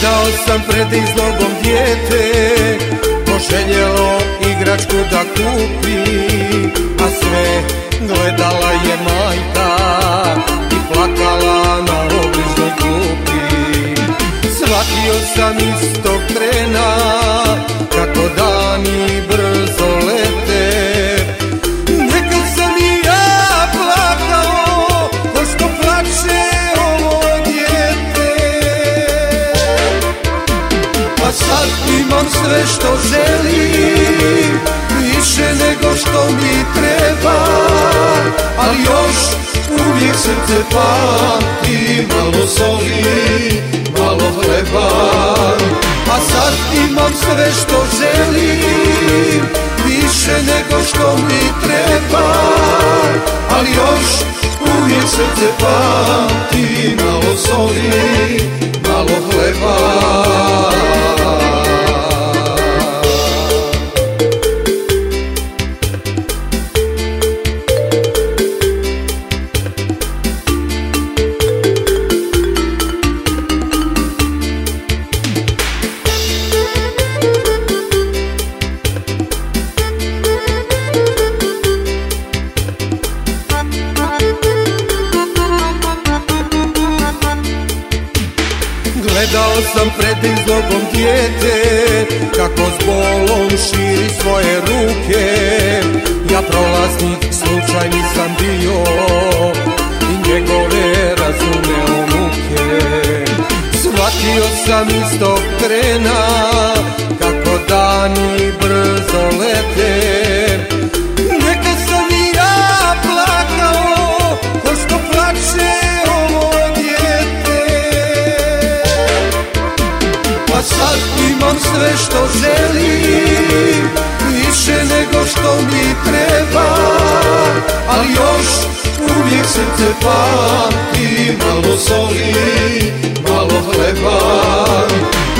Gledao sam pred izlogom dijete Poželjelo igračku da kupi A sve gledala je majka I plakala na obližnoj klupi. Shvatio sam istog trena što želim Više nego što mi treba Ali još uvijek srce pamti Malo soli, malo hleba. A sad imam sve što želim Više nego što mi treba Ali još uvijek srce pamti Gledao sam pred izlogom dijete Kako s bolom širi svoje ruke. Ja prolaznik slučajni sam bio I njegove razumeo muke Shvatio sam istog trena Kako dani brzo Pa sad imam sve što želim Više nego što mi treba. Ali još uvijek srce pamti Malo soli, malo hleba.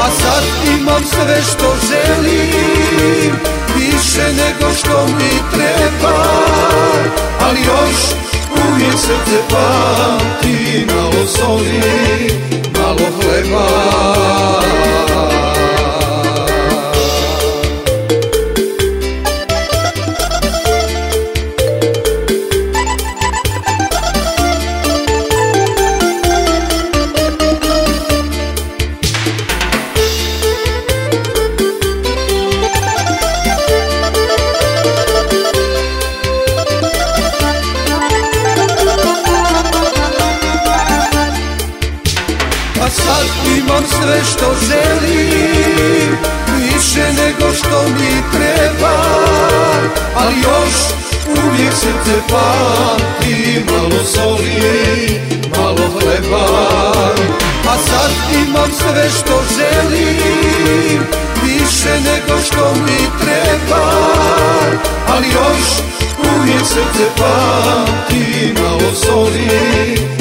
A sad imam sve što želim Više nego što mi treba. Ali još uvijek srce pamti Malo soli, malo hleba imam sve što želim Više nego što mi treba Ali još uvijek srce pamti Malo soli, malo hleba. A sad imam sve što želim Više nego što mi treba Ali još uvijek srce pamti Malo soli,